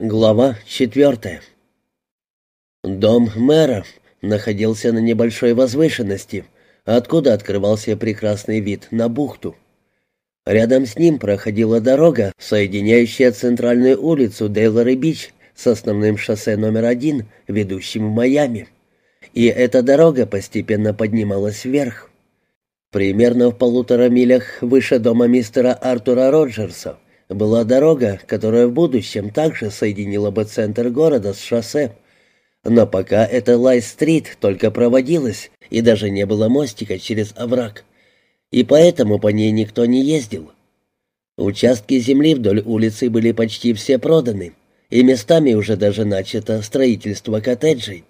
Глава четвертая. Дом мэра находился на небольшой возвышенности, откуда открывался прекрасный вид на бухту. Рядом с ним проходила дорога, соединяющая центральную улицу Дейлори-Бич с основным шоссе номер один, ведущим в Майами. И эта дорога постепенно поднималась вверх. Примерно в полутора милях выше дома мистера Артура Роджерса была дорога, которая в будущем также соединила бы центр города с шоссе. Но пока эта Лай-стрит только проводилась, и даже не было мостика через овраг. И поэтому по ней никто не ездил. Участки земли вдоль улицы были почти все проданы, и местами уже даже начато строительство коттеджей.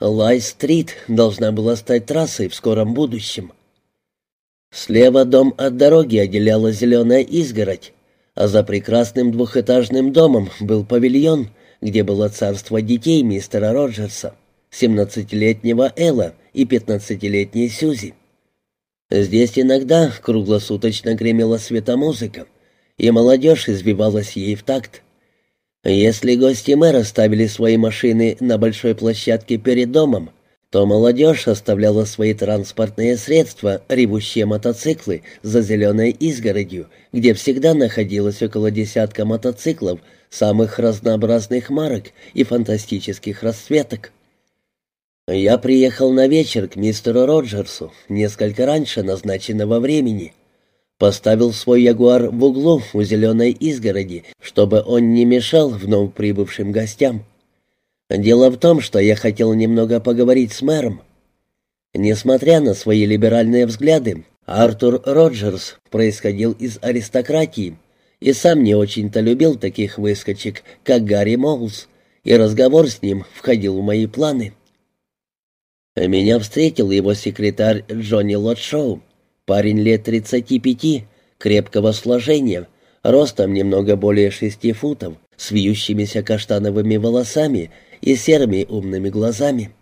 Лай-стрит должна была стать трассой в скором будущем. Слева дом от дороги отделяла зеленая изгородь, а за прекрасным двухэтажным домом был павильон, где было царство детей мистера Роджерса, семнадцатилетнего Элла и пятнадцатилетней Сюзи. Здесь иногда круглосуточно гремела светомузыка, и молодежь избивалась ей в такт. Если гости мэра ставили свои машины на большой площадке перед домом, то молодежь оставляла свои транспортные средства, ревущие мотоциклы, за зеленой изгородью, где всегда находилось около десятка мотоциклов самых разнообразных марок и фантастических расцветок. Я приехал на вечер к мистеру Роджерсу несколько раньше назначенного времени. Поставил свой ягуар в углу у зеленой изгороди, чтобы он не мешал вновь прибывшим гостям. Дело в том, что я хотел немного поговорить с мэром. Несмотря на свои либеральные взгляды, Артур Роджерс происходил из аристократии и сам не очень-то любил таких выскочек, как Гарри Моулс, и разговор с ним входил в мои планы. Меня встретил его секретарь Джонни Лотшоу, парень лет 35, крепкого сложения, ростом немного более шести футов, с вьющимися каштановыми волосами и серыми умными глазами.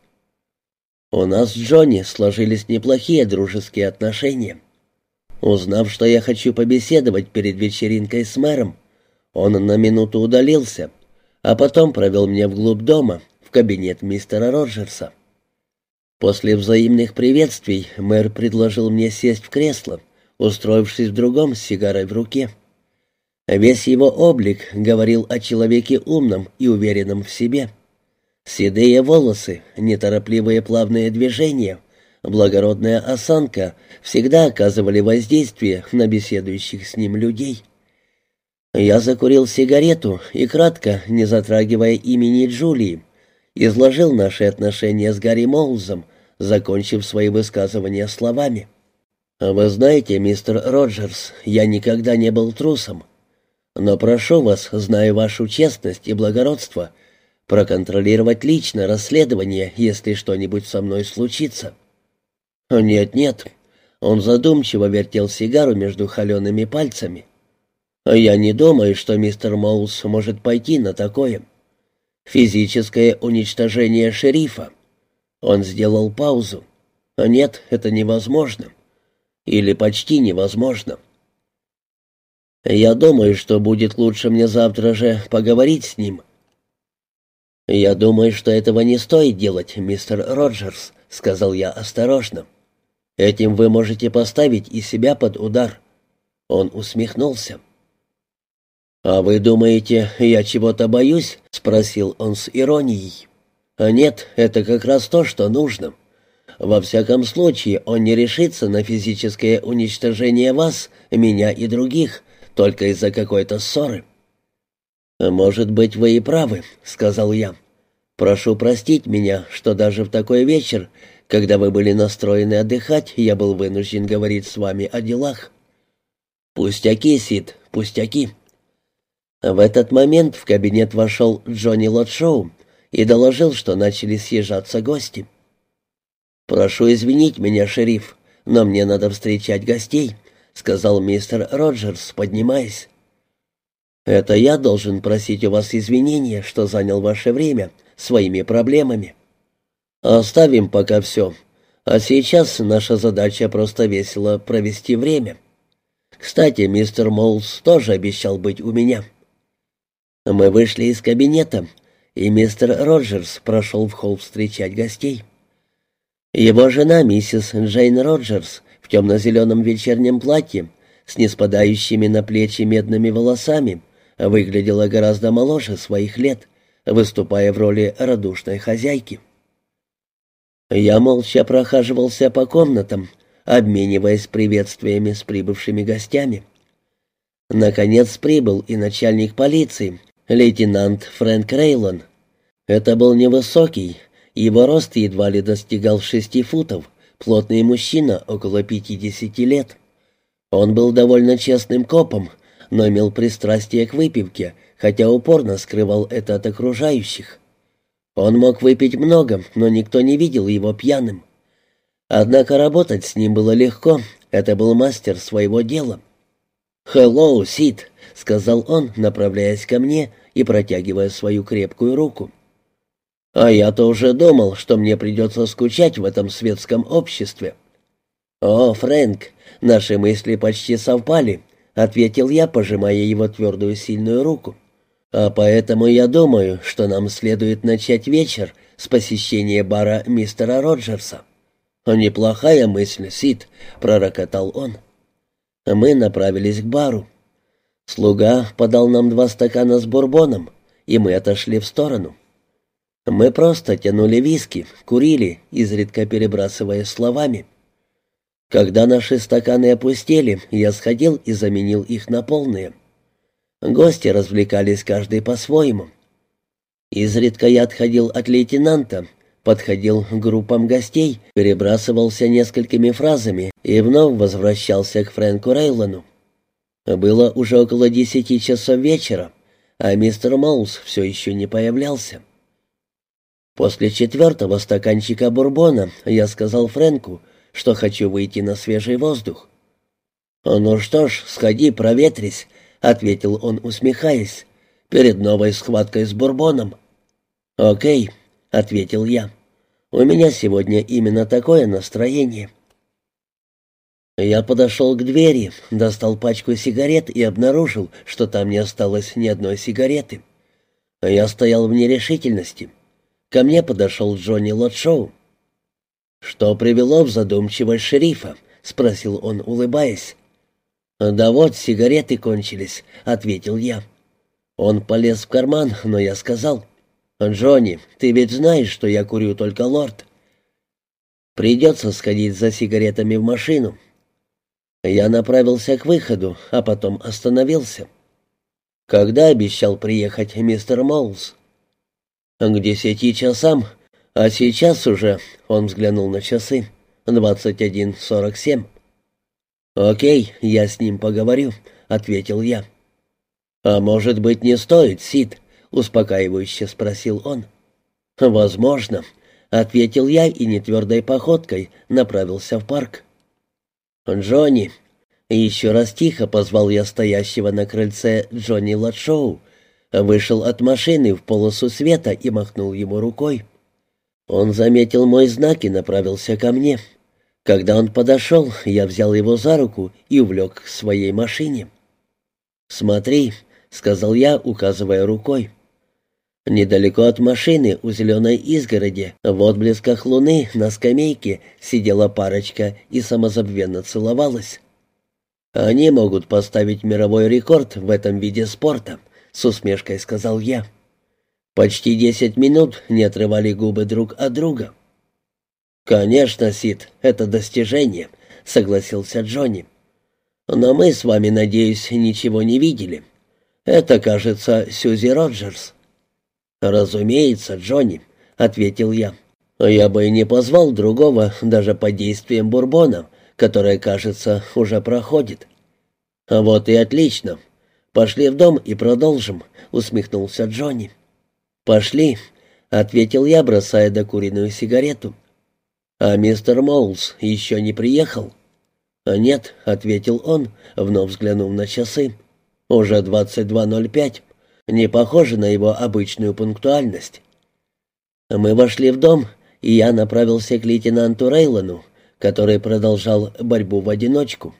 У нас с Джонни сложились неплохие дружеские отношения. Узнав, что я хочу побеседовать перед вечеринкой с мэром, он на минуту удалился, а потом провел меня вглубь дома, в кабинет мистера Роджерса. После взаимных приветствий мэр предложил мне сесть в кресло, устроившись в другом с сигарой в руке. Весь его облик говорил о человеке умном и уверенном в себе. Седые волосы, неторопливые плавные движения, благородная осанка всегда оказывали воздействие на беседующих с ним людей. Я закурил сигарету и, кратко, не затрагивая имени Джулии, изложил наши отношения с Гарри Моулзом, закончив свои высказывания словами. «Вы знаете, мистер Роджерс, я никогда не был трусом. Но прошу вас, зная вашу честность и благородство, проконтролировать лично расследование, если что-нибудь со мной случится». «Нет-нет», — он задумчиво вертел сигару между холеными пальцами. «Я не думаю, что мистер Моулс может пойти на такое. Физическое уничтожение шерифа». Он сделал паузу. «Нет, это невозможно. Или почти невозможно». «Я думаю, что будет лучше мне завтра же поговорить с ним», «Я думаю, что этого не стоит делать, мистер Роджерс», — сказал я осторожно. «Этим вы можете поставить и себя под удар». Он усмехнулся. «А вы думаете, я чего-то боюсь?» — спросил он с иронией. «А нет, это как раз то, что нужно. Во всяком случае, он не решится на физическое уничтожение вас, меня и других, только из-за какой-то ссоры. «Может быть, вы и правы», — сказал я. «Прошу простить меня, что даже в такой вечер, когда вы были настроены отдыхать, я был вынужден говорить с вами о делах». «Пустяки, Сид, пустяки». В этот момент в кабинет вошел Джонни Лотшоу и доложил, что начали съезжаться гости. «Прошу извинить меня, шериф, но мне надо встречать гостей», — сказал мистер Роджерс, поднимаясь. Это я должен просить у вас извинения, что занял ваше время своими проблемами. Оставим пока все. А сейчас наша задача просто весело провести время. Кстати, мистер Моулс тоже обещал быть у меня. Мы вышли из кабинета, и мистер Роджерс прошел в холл встречать гостей. Его жена, миссис Джейн Роджерс, в темно-зеленом вечернем платье, с неспадающими на плечи медными волосами, выглядела гораздо моложе своих лет, выступая в роли радушной хозяйки. Я молча прохаживался по комнатам, обмениваясь приветствиями с прибывшими гостями. Наконец прибыл и начальник полиции, лейтенант Фрэнк Рейлон. Это был невысокий, его рост едва ли достигал шести футов, плотный мужчина около пятидесяти лет. Он был довольно честным копом, но имел пристрастие к выпивке, хотя упорно скрывал это от окружающих. Он мог выпить много, но никто не видел его пьяным. Однако работать с ним было легко, это был мастер своего дела. «Хеллоу, Сид», — сказал он, направляясь ко мне и протягивая свою крепкую руку. «А я-то уже думал, что мне придется скучать в этом светском обществе». «О, Фрэнк, наши мысли почти совпали», — ответил я, пожимая его твердую сильную руку. «А поэтому я думаю, что нам следует начать вечер с посещения бара мистера Роджерса». «Неплохая мысль, Сид», — пророкотал он. Мы направились к бару. Слуга подал нам два стакана с бурбоном, и мы отошли в сторону. Мы просто тянули виски, курили, изредка перебрасывая словами. Когда наши стаканы опустели, я сходил и заменил их на полные. Гости развлекались каждый по-своему. Изредка я отходил от лейтенанта, подходил к группам гостей, перебрасывался несколькими фразами и вновь возвращался к Фрэнку Рейлону. Было уже около десяти часов вечера, а мистер Моулс все еще не появлялся. После четвертого стаканчика бурбона я сказал Фрэнку, что хочу выйти на свежий воздух. «Ну что ж, сходи, проветрись», — ответил он, усмехаясь, — «перед новой схваткой с бурбоном». «Окей», — ответил я. «У меня сегодня именно такое настроение». Я подошел к двери, достал пачку сигарет и обнаружил, что там не осталось ни одной сигареты. Я стоял в нерешительности. Ко мне подошел Джонни Лотшоу. «Что привело в задумчивость шерифа?» — спросил он, улыбаясь. «Да вот, сигареты кончились», — ответил я. Он полез в карман, но я сказал, «Джонни, ты ведь знаешь, что я курю только лорд. Придется сходить за сигаретами в машину». Я направился к выходу, а потом остановился. «Когда обещал приехать мистер Моулс?» «К десяти часам, а сейчас уже...» — он взглянул на часы. «Двадцать один сорок семь». «Окей, я с ним поговорю», — ответил я. «А может быть, не стоит, Сид?» — успокаивающе спросил он. «Возможно», — ответил я и нетвердой походкой направился в парк. «Джонни!» Еще раз тихо позвал я стоящего на крыльце Джонни Ладшоу, вышел от машины в полосу света и махнул ему рукой. Он заметил мой знак и направился ко мне. Когда он подошел, я взял его за руку и увлек к своей машине. «Смотри», — сказал я, указывая рукой. Недалеко от машины, у зеленой изгороди, в отблесках луны на скамейке сидела парочка и самозабвенно целовалась. «Они могут поставить мировой рекорд в этом виде спорта», — с усмешкой сказал я. Почти десять минут не отрывали губы друг от друга. «Конечно, Сид, это достижение», — согласился Джонни. «Но мы с вами, надеюсь, ничего не видели. Это, кажется, Сьюзи Роджерс». «Разумеется, Джонни», — ответил я. «Я бы и не позвал другого даже под действием бурбона, которое, кажется, уже проходит». «Вот и отлично. Пошли в дом и продолжим», — усмехнулся Джонни. «Пошли», — ответил я, бросая докуренную сигарету. «А мистер Моулс еще не приехал?» «Нет», — ответил он, вновь взглянув на часы. «Уже двадцать два ноль пять не похоже на его обычную пунктуальность. Мы вошли в дом, и я направился к лейтенанту Рейлону, который продолжал борьбу в одиночку.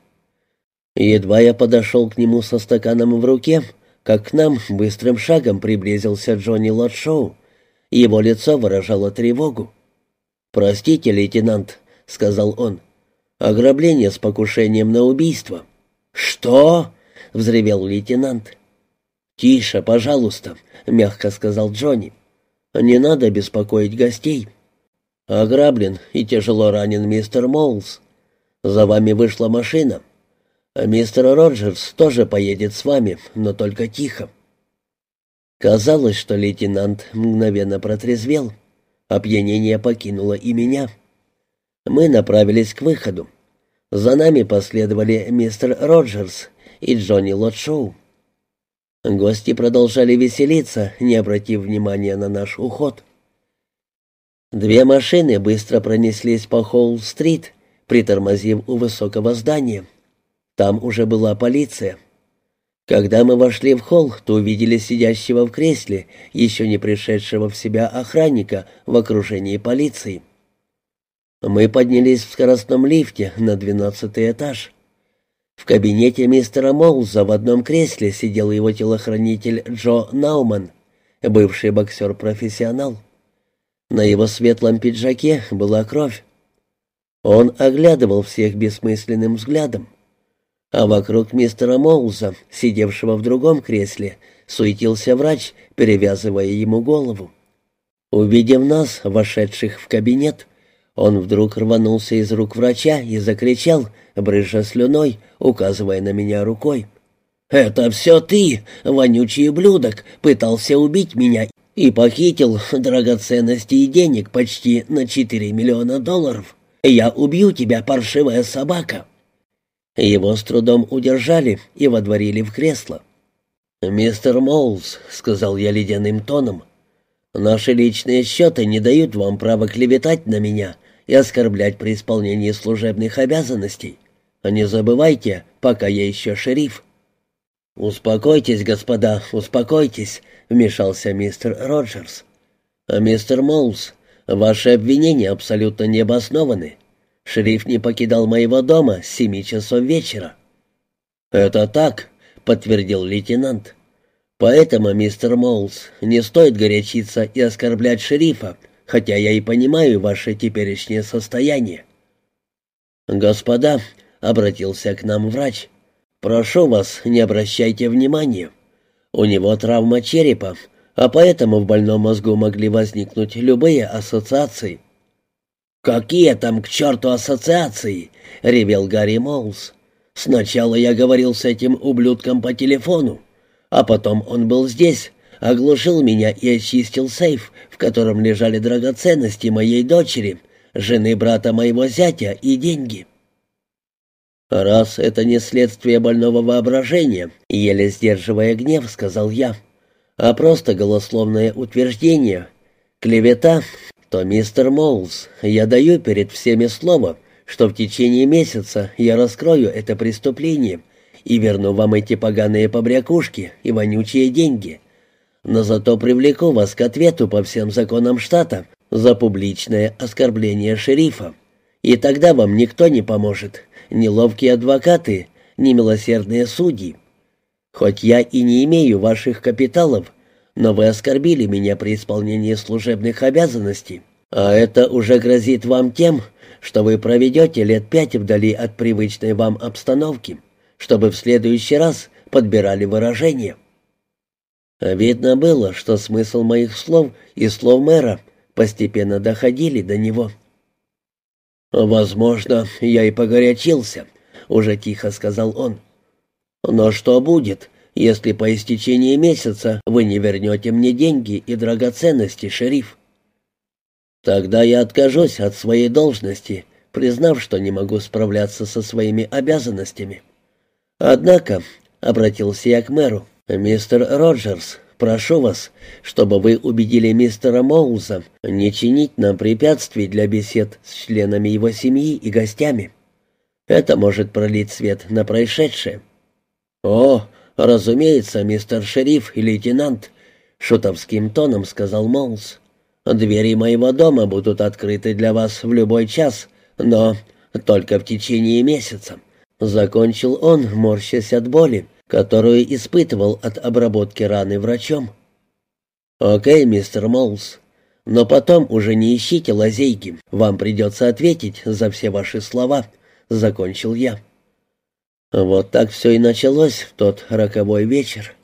Едва я подошел к нему со стаканом в руке, как к нам быстрым шагом приблизился Джонни Лотшоу. Его лицо выражало тревогу. «Простите, лейтенант», — сказал он, — «ограбление с покушением на убийство». «Что?» — взревел лейтенант. «Тише, пожалуйста», — мягко сказал Джонни. «Не надо беспокоить гостей. Ограблен и тяжело ранен мистер Моулс. За вами вышла машина. А мистер Роджерс тоже поедет с вами, но только тихо». Казалось, что лейтенант мгновенно протрезвел. Опьянение покинуло и меня. Мы направились к выходу. За нами последовали мистер Роджерс и Джонни Лотшоу. Гости продолжали веселиться, не обратив внимания на наш уход. Две машины быстро пронеслись по Холл-стрит, притормозив у высокого здания. Там уже была полиция. Когда мы вошли в холл, то увидели сидящего в кресле, еще не пришедшего в себя охранника в окружении полиции. Мы поднялись в скоростном лифте на двенадцатый этаж. В кабинете мистера Моуза в одном кресле сидел его телохранитель Джо Науман, бывший боксер-профессионал. На его светлом пиджаке была кровь. Он оглядывал всех бессмысленным взглядом. А вокруг мистера Моуза, сидевшего в другом кресле, суетился врач, перевязывая ему голову. Увидев нас, вошедших в кабинет, он вдруг рванулся из рук врача и закричал, брызжа слюной, указывая на меня рукой. «Это все ты, вонючий ублюдок, пытался убить меня и похитил драгоценности и денег почти на четыре миллиона долларов. Я убью тебя, паршивая собака!» Его с трудом удержали и водворили в кресло. «Мистер Моулс», — сказал я ледяным тоном, — «наши личные счеты не дают вам права клеветать на меня и оскорблять при исполнении служебных обязанностей. Не забывайте, пока я еще шериф». «Успокойтесь, господа, успокойтесь», — вмешался мистер Роджерс. «А мистер Моулс, ваши обвинения абсолютно необоснованы. Шериф не покидал моего дома с семи часов вечера». «Это так», — подтвердил лейтенант. «Поэтому, мистер Моулс, не стоит горячиться и оскорблять шерифа, хотя я и понимаю ваше теперешнее состояние». «Господа», — обратился к нам врач, — «прошу вас, не обращайте внимания. У него травма черепа, а поэтому в больном мозгу могли возникнуть любые ассоциации». «Какие там к черту ассоциации?» — ревел Гарри Моулс. «Сначала я говорил с этим ублюдком по телефону, а потом он был здесь, оглушил меня и очистил сейф, в котором лежали драгоценности моей дочери, жены брата моего зятя и деньги. «Раз это не следствие больного воображения», — еле сдерживая гнев, сказал я, — «а просто голословное утверждение, клевета, то, мистер Моулс, я даю перед всеми слово, что в течение месяца я раскрою это преступление и верну вам эти поганые побрякушки и вонючие деньги, но зато привлеку вас к ответу по всем законам штата за публичное оскорбление шерифа. И тогда вам никто не поможет, ни ловкие адвокаты, ни милосердные судьи. Хоть я и не имею ваших капиталов, но вы оскорбили меня при исполнении служебных обязанностей, а это уже грозит вам тем, что вы проведете лет пять вдали от привычной вам обстановки, чтобы в следующий раз подбирали выражения. Видно было, что смысл моих слов и слов мэра постепенно доходили до него. «Возможно, я и погорячился», — уже тихо сказал он. «Но что будет, если по истечении месяца вы не вернете мне деньги и драгоценности, шериф?» «Тогда я откажусь от своей должности, признав, что не могу справляться со своими обязанностями. Однако», — обратился я к мэру, «Мистер Роджерс, прошу вас, чтобы вы убедили мистера Моуза не чинить нам препятствий для бесед с членами его семьи и гостями. Это может пролить свет на происшедшее». «О, разумеется, мистер шериф и лейтенант», — шутовским тоном сказал Моуз. «Двери моего дома будут открыты для вас в любой час, но только в течение месяца». Закончил он, морщась от боли, которую испытывал от обработки раны врачом. «Окей, мистер Моулс, но потом уже не ищите лазейки, вам придется ответить за все ваши слова», — закончил я. Вот так все и началось в тот роковой вечер.